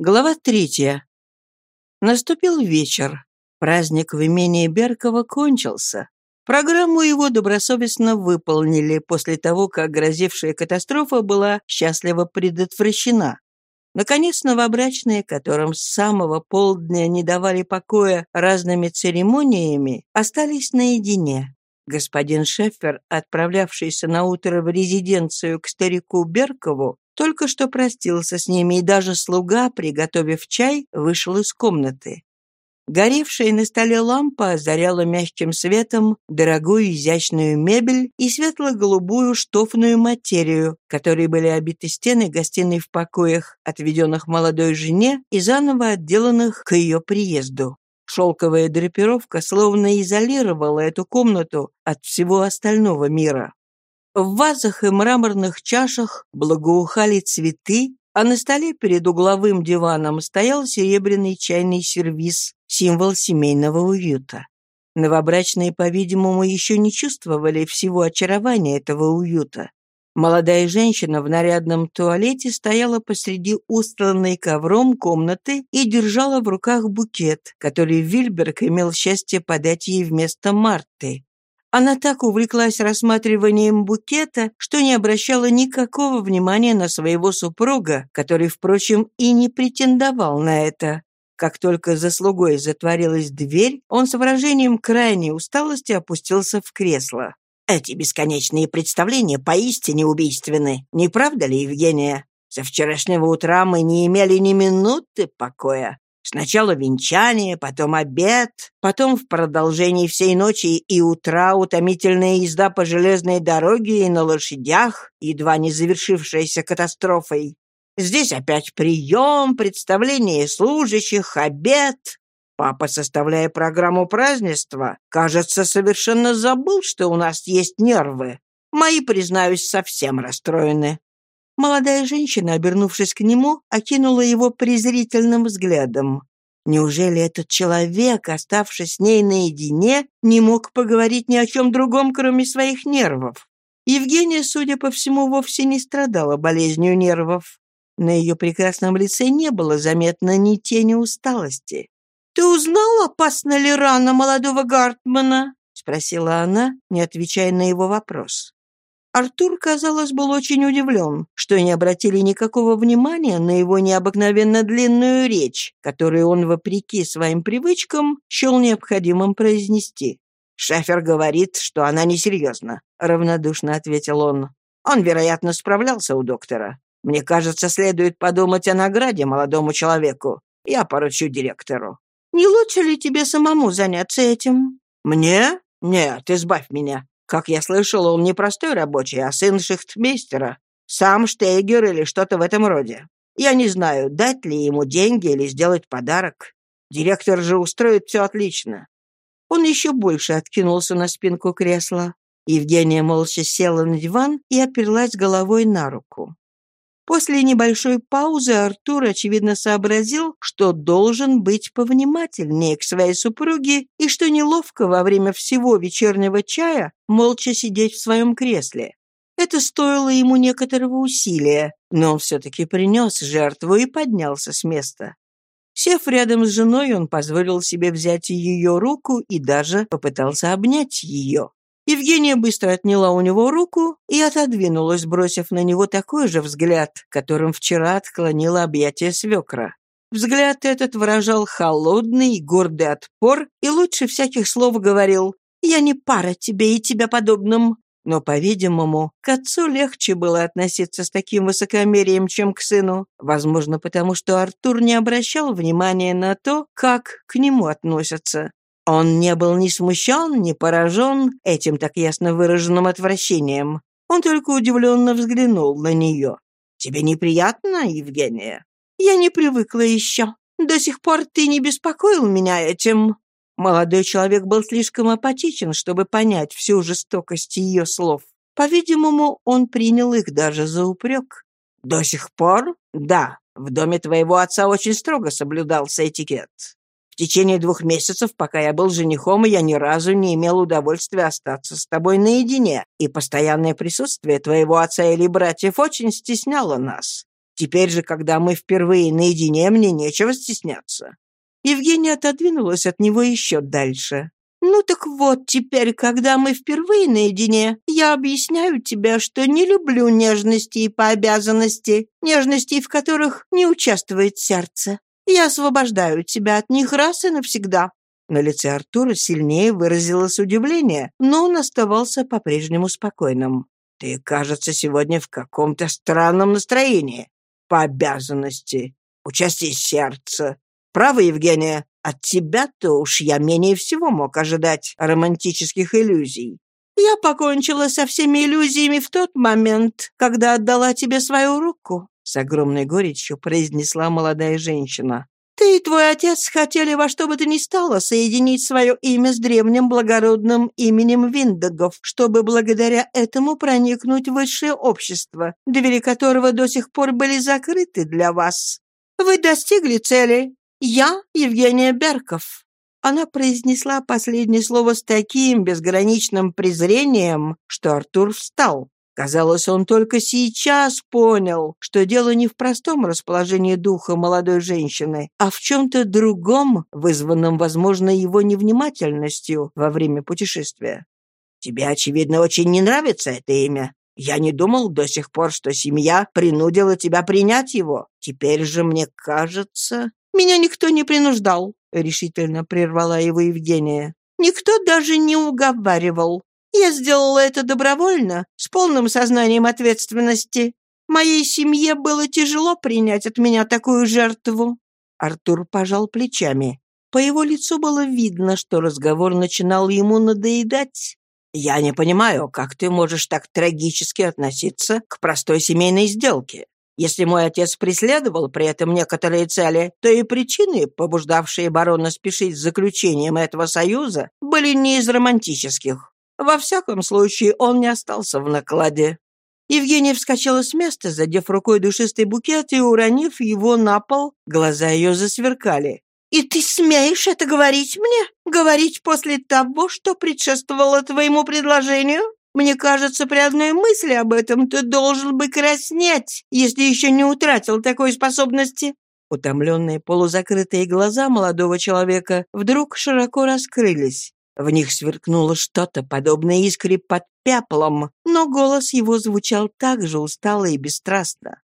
Глава третья. Наступил вечер. Праздник в имении Беркова кончился. Программу его добросовестно выполнили после того, как грозившая катастрофа была счастливо предотвращена. Наконец, новобрачные, которым с самого полдня не давали покоя разными церемониями, остались наедине. Господин Шеффер, отправлявшийся на утро в резиденцию к старику Беркову, только что простился с ними, и даже слуга, приготовив чай, вышел из комнаты. Горевшая на столе лампа озаряла мягким светом дорогую изящную мебель и светло-голубую штофную материю, которой были обиты стены гостиной в покоях, отведенных молодой жене и заново отделанных к ее приезду. Шелковая драпировка словно изолировала эту комнату от всего остального мира. В вазах и мраморных чашах благоухали цветы, а на столе перед угловым диваном стоял серебряный чайный сервиз, символ семейного уюта. Новобрачные, по-видимому, еще не чувствовали всего очарования этого уюта. Молодая женщина в нарядном туалете стояла посреди устланной ковром комнаты и держала в руках букет, который Вильберг имел счастье подать ей вместо Марты. Она так увлеклась рассматриванием букета, что не обращала никакого внимания на своего супруга, который, впрочем, и не претендовал на это. Как только за слугой затворилась дверь, он с выражением крайней усталости опустился в кресло. «Эти бесконечные представления поистине убийственны, не правда ли, Евгения? Со вчерашнего утра мы не имели ни минуты покоя. Сначала венчание, потом обед, потом в продолжении всей ночи и утра утомительная езда по железной дороге и на лошадях, едва не завершившаяся катастрофой. Здесь опять прием, представление служащих, обед. Папа, составляя программу празднества, кажется, совершенно забыл, что у нас есть нервы. Мои, признаюсь, совсем расстроены. Молодая женщина, обернувшись к нему, окинула его презрительным взглядом. Неужели этот человек, оставшись с ней наедине, не мог поговорить ни о чем другом, кроме своих нервов? Евгения, судя по всему, вовсе не страдала болезнью нервов. На ее прекрасном лице не было заметно ни тени усталости. «Ты узнал, опасна ли рана молодого Гартмана?» — спросила она, не отвечая на его вопрос. Артур, казалось, был очень удивлен, что не обратили никакого внимания на его необыкновенно длинную речь, которую он, вопреки своим привычкам, счел необходимым произнести. «Шафер говорит, что она несерьезна», — равнодушно ответил он. «Он, вероятно, справлялся у доктора. Мне кажется, следует подумать о награде молодому человеку. Я поручу директору». «Не лучше ли тебе самому заняться этим?» «Мне? Нет, избавь меня. Как я слышал, он не простой рабочий, а сын шихтмейстера. Сам Штейгер или что-то в этом роде. Я не знаю, дать ли ему деньги или сделать подарок. Директор же устроит все отлично». Он еще больше откинулся на спинку кресла. Евгения молча села на диван и оперлась головой на руку. После небольшой паузы Артур, очевидно, сообразил, что должен быть повнимательнее к своей супруге и что неловко во время всего вечернего чая молча сидеть в своем кресле. Это стоило ему некоторого усилия, но он все-таки принес жертву и поднялся с места. Сев рядом с женой, он позволил себе взять ее руку и даже попытался обнять ее. Евгения быстро отняла у него руку и отодвинулась, бросив на него такой же взгляд, которым вчера отклонила объятие свекра. Взгляд этот выражал холодный и гордый отпор и лучше всяких слов говорил «Я не пара тебе и тебя подобным». Но, по-видимому, к отцу легче было относиться с таким высокомерием, чем к сыну. Возможно, потому что Артур не обращал внимания на то, как к нему относятся. Он не был ни смущен, ни поражен этим так ясно выраженным отвращением. Он только удивленно взглянул на нее. «Тебе неприятно, Евгения?» «Я не привыкла еще. До сих пор ты не беспокоил меня этим». Молодой человек был слишком апатичен, чтобы понять всю жестокость ее слов. По-видимому, он принял их даже за упрек. «До сих пор? Да. В доме твоего отца очень строго соблюдался этикет. В течение двух месяцев, пока я был женихом, я ни разу не имел удовольствия остаться с тобой наедине, и постоянное присутствие твоего отца или братьев очень стесняло нас. Теперь же, когда мы впервые наедине, мне нечего стесняться». Евгения отодвинулась от него еще дальше. «Ну так вот, теперь, когда мы впервые наедине, я объясняю тебе, что не люблю нежностей по обязанности, нежностей, в которых не участвует сердце. Я освобождаю тебя от них раз и навсегда». На лице Артура сильнее выразилось удивление, но он оставался по-прежнему спокойным. «Ты, кажется, сегодня в каком-то странном настроении. По обязанности. Участие сердца. Право, Евгения?» От тебя-то уж я менее всего мог ожидать романтических иллюзий. Я покончила со всеми иллюзиями в тот момент, когда отдала тебе свою руку», — с огромной горечью произнесла молодая женщина. «Ты и твой отец хотели во что бы то ни стало соединить свое имя с древним благородным именем Виндагов, чтобы благодаря этому проникнуть в высшее общество, двери которого до сих пор были закрыты для вас. Вы достигли цели, «Я Евгения Берков». Она произнесла последнее слово с таким безграничным презрением, что Артур встал. Казалось, он только сейчас понял, что дело не в простом расположении духа молодой женщины, а в чем-то другом, вызванном, возможно, его невнимательностью во время путешествия. «Тебе, очевидно, очень не нравится это имя. Я не думал до сих пор, что семья принудила тебя принять его. Теперь же мне кажется, «Меня никто не принуждал», — решительно прервала его Евгения. «Никто даже не уговаривал. Я сделала это добровольно, с полным сознанием ответственности. Моей семье было тяжело принять от меня такую жертву». Артур пожал плечами. По его лицу было видно, что разговор начинал ему надоедать. «Я не понимаю, как ты можешь так трагически относиться к простой семейной сделке. Если мой отец преследовал при этом некоторые цели, то и причины, побуждавшие барона спешить с заключением этого союза, были не из романтических. Во всяком случае, он не остался в накладе. Евгения вскочила с места, задев рукой душистый букет и уронив его на пол, глаза ее засверкали. «И ты смеешь это говорить мне? Говорить после того, что предшествовало твоему предложению? Мне кажется, при одной мысли об этом ты должен бы краснеть, если еще не утратил такой способности». Утомленные полузакрытые глаза молодого человека вдруг широко раскрылись. В них сверкнуло что-то, подобное искре под пеплом, но голос его звучал так же устало и бесстрастно.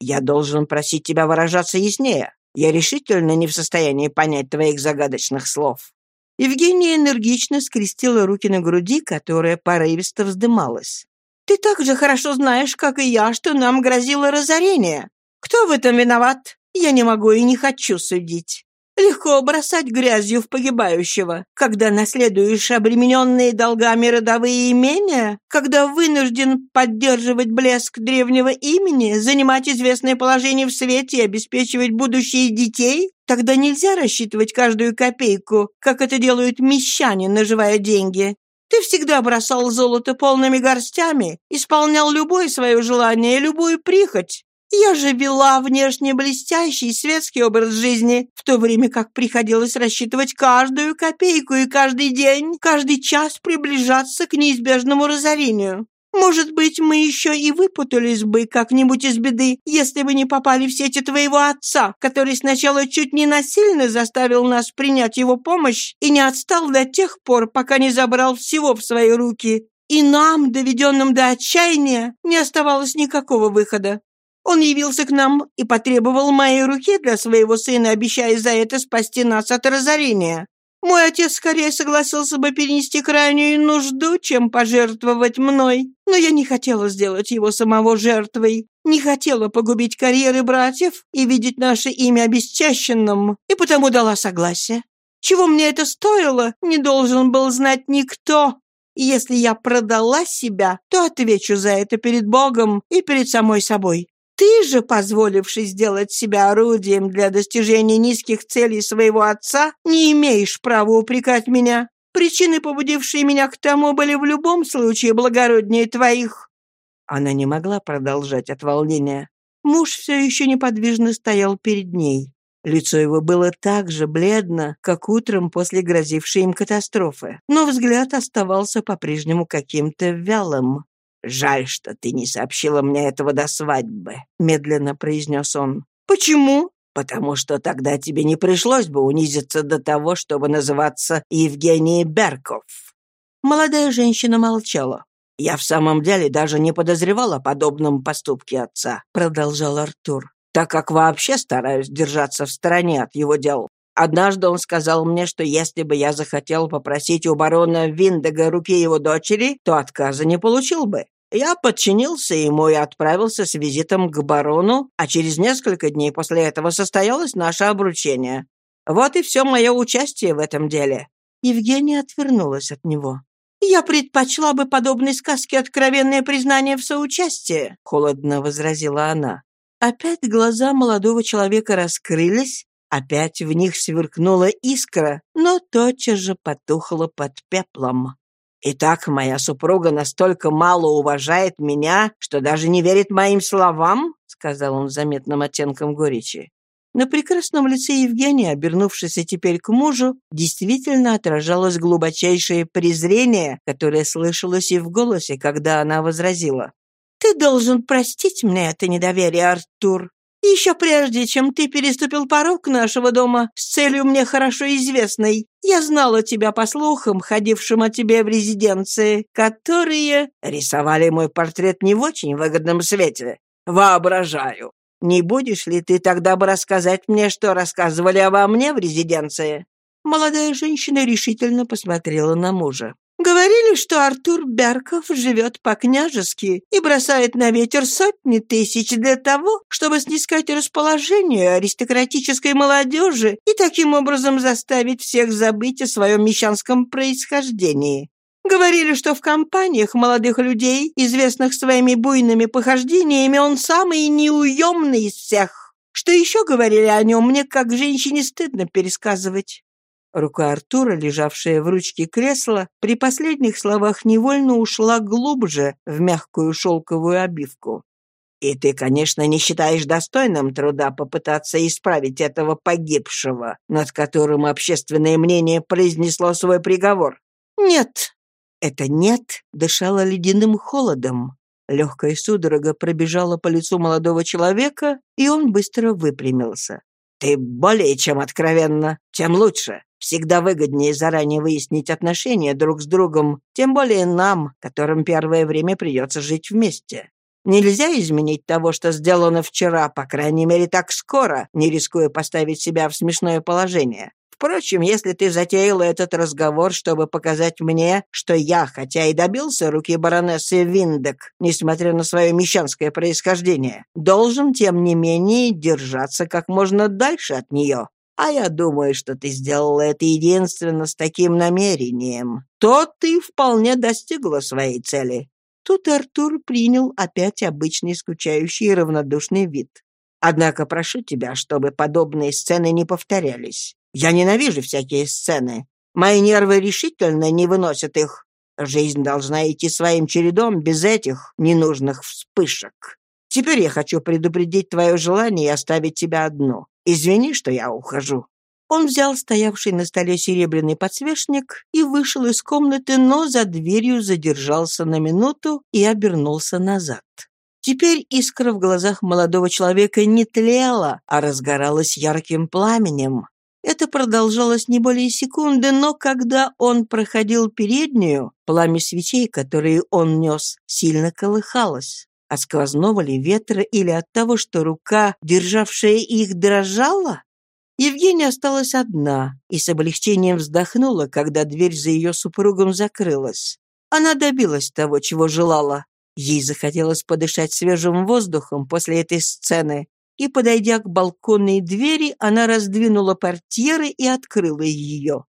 «Я должен просить тебя выражаться яснее. Я решительно не в состоянии понять твоих загадочных слов. Евгения энергично скрестила руки на груди, которая порывисто вздымалась. «Ты так же хорошо знаешь, как и я, что нам грозило разорение. Кто в этом виноват? Я не могу и не хочу судить. Легко бросать грязью в погибающего, когда наследуешь обремененные долгами родовые имения, когда вынужден поддерживать блеск древнего имени, занимать известное положение в свете и обеспечивать будущее детей, тогда нельзя рассчитывать каждую копейку, как это делают мещане, наживая деньги. Ты всегда бросал золото полными горстями, исполнял любое свое желание, любую прихоть. Я же вела внешне блестящий светский образ жизни, в то время как приходилось рассчитывать каждую копейку и каждый день, каждый час приближаться к неизбежному разорению. Может быть, мы еще и выпутались бы как-нибудь из беды, если бы не попали в сети твоего отца, который сначала чуть не насильно заставил нас принять его помощь и не отстал до тех пор, пока не забрал всего в свои руки. И нам, доведенным до отчаяния, не оставалось никакого выхода. Он явился к нам и потребовал моей руки для своего сына, обещая за это спасти нас от разорения. Мой отец скорее согласился бы перенести крайнюю нужду, чем пожертвовать мной, но я не хотела сделать его самого жертвой, не хотела погубить карьеры братьев и видеть наше имя обесчащенным, и потому дала согласие. Чего мне это стоило, не должен был знать никто. И если я продала себя, то отвечу за это перед Богом и перед самой собой. Ты же, позволивший сделать себя орудием для достижения низких целей своего отца, не имеешь права упрекать меня. Причины, побудившие меня к тому, были в любом случае благороднее твоих». Она не могла продолжать от волнения. Муж все еще неподвижно стоял перед ней. Лицо его было так же бледно, как утром после грозившей им катастрофы, но взгляд оставался по-прежнему каким-то вялым. «Жаль, что ты не сообщила мне этого до свадьбы», — медленно произнес он. «Почему?» «Потому что тогда тебе не пришлось бы унизиться до того, чтобы называться Евгенией Берков». Молодая женщина молчала. «Я в самом деле даже не подозревал о подобном поступке отца», — продолжал Артур, «так как вообще стараюсь держаться в стороне от его дел. Однажды он сказал мне, что если бы я захотел попросить у барона Виндега руки его дочери, то отказа не получил бы. Я подчинился ему и отправился с визитом к барону, а через несколько дней после этого состоялось наше обручение. Вот и все мое участие в этом деле». Евгения отвернулась от него. «Я предпочла бы подобной сказке откровенное признание в соучастии», — холодно возразила она. Опять глаза молодого человека раскрылись, опять в них сверкнула искра, но тотчас же потухла под пеплом. «Итак, моя супруга настолько мало уважает меня, что даже не верит моим словам?» — сказал он с заметным оттенком горечи. На прекрасном лице Евгения, обернувшись теперь к мужу, действительно отражалось глубочайшее презрение, которое слышалось и в голосе, когда она возразила. «Ты должен простить мне это недоверие, Артур. Еще прежде, чем ты переступил порог нашего дома с целью мне хорошо известной, я знала тебя по слухам, ходившим о тебе в резиденции, которые рисовали мой портрет не в очень выгодном свете. Воображаю. Не будешь ли ты тогда бы рассказать мне, что рассказывали обо мне в резиденции?» Молодая женщина решительно посмотрела на мужа. Говорили, что Артур Берков живет по-княжески и бросает на ветер сотни тысяч для того, чтобы снискать расположение аристократической молодежи и таким образом заставить всех забыть о своем мещанском происхождении. Говорили, что в компаниях молодых людей, известных своими буйными похождениями, он самый неуемный из всех. Что еще говорили о нем, мне как женщине стыдно пересказывать. Рука Артура, лежавшая в ручке кресла, при последних словах невольно ушла глубже в мягкую шелковую обивку. «И ты, конечно, не считаешь достойным труда попытаться исправить этого погибшего, над которым общественное мнение произнесло свой приговор?» «Нет». Это «нет» дышало ледяным холодом. Легкая судорога пробежала по лицу молодого человека, и он быстро выпрямился. «Ты более чем откровенно, тем лучше. Всегда выгоднее заранее выяснить отношения друг с другом, тем более нам, которым первое время придется жить вместе. Нельзя изменить того, что сделано вчера, по крайней мере, так скоро, не рискуя поставить себя в смешное положение. Впрочем, если ты затеяла этот разговор, чтобы показать мне, что я, хотя и добился руки баронессы Виндек, несмотря на свое мещанское происхождение, должен, тем не менее, держаться как можно дальше от нее, а я думаю, что ты сделала это единственно с таким намерением. То ты вполне достигла своей цели». Тут Артур принял опять обычный скучающий и равнодушный вид. «Однако прошу тебя, чтобы подобные сцены не повторялись. Я ненавижу всякие сцены. Мои нервы решительно не выносят их. Жизнь должна идти своим чередом без этих ненужных вспышек. Теперь я хочу предупредить твое желание и оставить тебя одну. Извини, что я ухожу». Он взял стоявший на столе серебряный подсвечник и вышел из комнаты, но за дверью задержался на минуту и обернулся назад. Теперь искра в глазах молодого человека не тлела, а разгоралась ярким пламенем. Это продолжалось не более секунды, но когда он проходил переднюю, пламя свечей, которые он нес, сильно колыхалось. От сквозного ли ветра или от того, что рука, державшая их, дрожала? Евгения осталась одна и с облегчением вздохнула, когда дверь за ее супругом закрылась. Она добилась того, чего желала. Ей захотелось подышать свежим воздухом после этой сцены, и, подойдя к балконной двери, она раздвинула портьеры и открыла ее.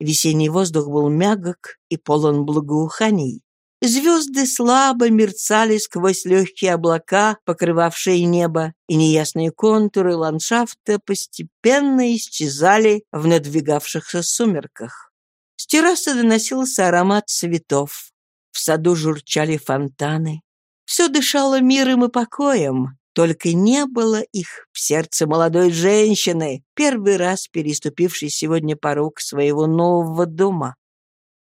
Весенний воздух был мягок и полон благоуханий. Звезды слабо мерцали сквозь легкие облака, покрывавшие небо, и неясные контуры ландшафта постепенно исчезали в надвигавшихся сумерках. С террасы доносился аромат цветов. В саду журчали фонтаны. Все дышало миром и покоем, только не было их в сердце молодой женщины, первый раз переступившей сегодня порог своего нового дома.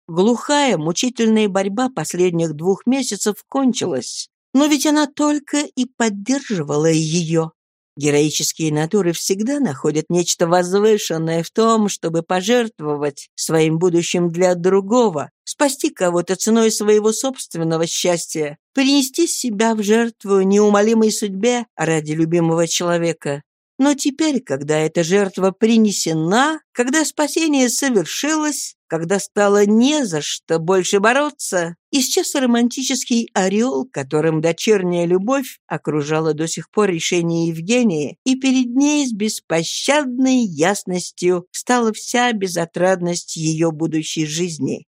Глухая, мучительная борьба последних двух месяцев кончилась. Но ведь она только и поддерживала ее. Героические натуры всегда находят нечто возвышенное в том, чтобы пожертвовать своим будущим для другого, спасти кого-то ценой своего собственного счастья, принести себя в жертву неумолимой судьбе ради любимого человека. Но теперь, когда эта жертва принесена, когда спасение совершилось, когда стало не за что больше бороться, исчез романтический ореол, которым дочерняя любовь окружала до сих пор решение Евгении, и перед ней с беспощадной ясностью стала вся безотрадность ее будущей жизни.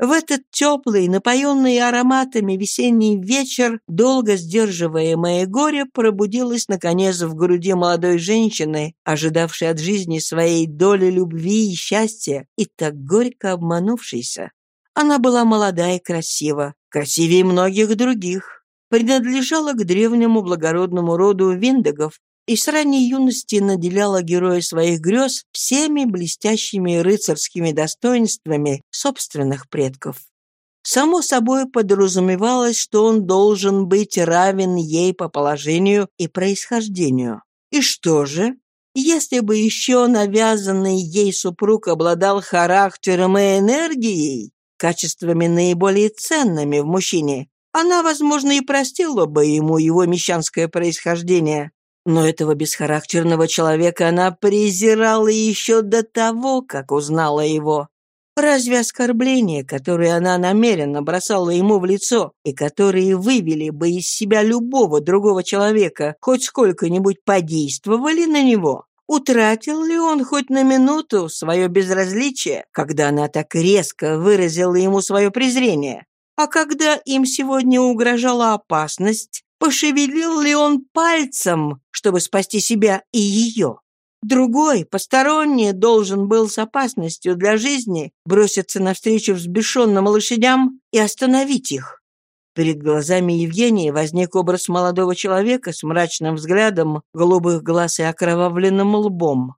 В этот теплый, напоенный ароматами весенний вечер, долго сдерживаемое горе пробудилось, наконец, в груди молодой женщины, ожидавшей от жизни своей доли любви и счастья, и так горько обманувшейся. Она была молода и красива, красивее многих других, принадлежала к древнему благородному роду Виндегов, и с ранней юности наделяла героя своих грез всеми блестящими рыцарскими достоинствами собственных предков. Само собой подразумевалось, что он должен быть равен ей по положению и происхождению. И что же? Если бы еще навязанный ей супруг обладал характером и энергией, качествами наиболее ценными в мужчине, она, возможно, и простила бы ему его мещанское происхождение, но этого бесхарактерного человека она презирала еще до того, как узнала его. Разве оскорбления, которые она намеренно бросала ему в лицо и которые вывели бы из себя любого другого человека, хоть сколько-нибудь подействовали на него? Утратил ли он хоть на минуту свое безразличие, когда она так резко выразила ему свое презрение? А когда им сегодня угрожала опасность, Пошевелил ли он пальцем, чтобы спасти себя и ее? Другой, посторонний, должен был с опасностью для жизни броситься навстречу взбешенным лошадям и остановить их. Перед глазами Евгении возник образ молодого человека с мрачным взглядом, голубых глаз и окровавленным лбом.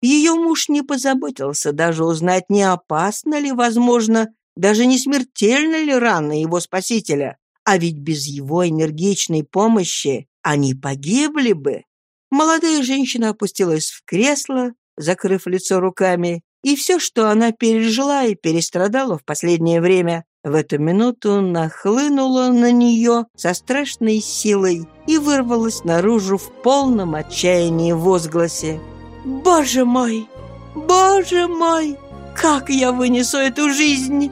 Ее муж не позаботился даже узнать, не опасно ли, возможно, даже не смертельно ли рана его спасителя. А ведь без его энергичной помощи они погибли бы. Молодая женщина опустилась в кресло, закрыв лицо руками, и все, что она пережила и перестрадала в последнее время, в эту минуту нахлынуло на нее со страшной силой и вырвалось наружу в полном отчаянии возгласе. «Боже мой! Боже мой! Как я вынесу эту жизнь!»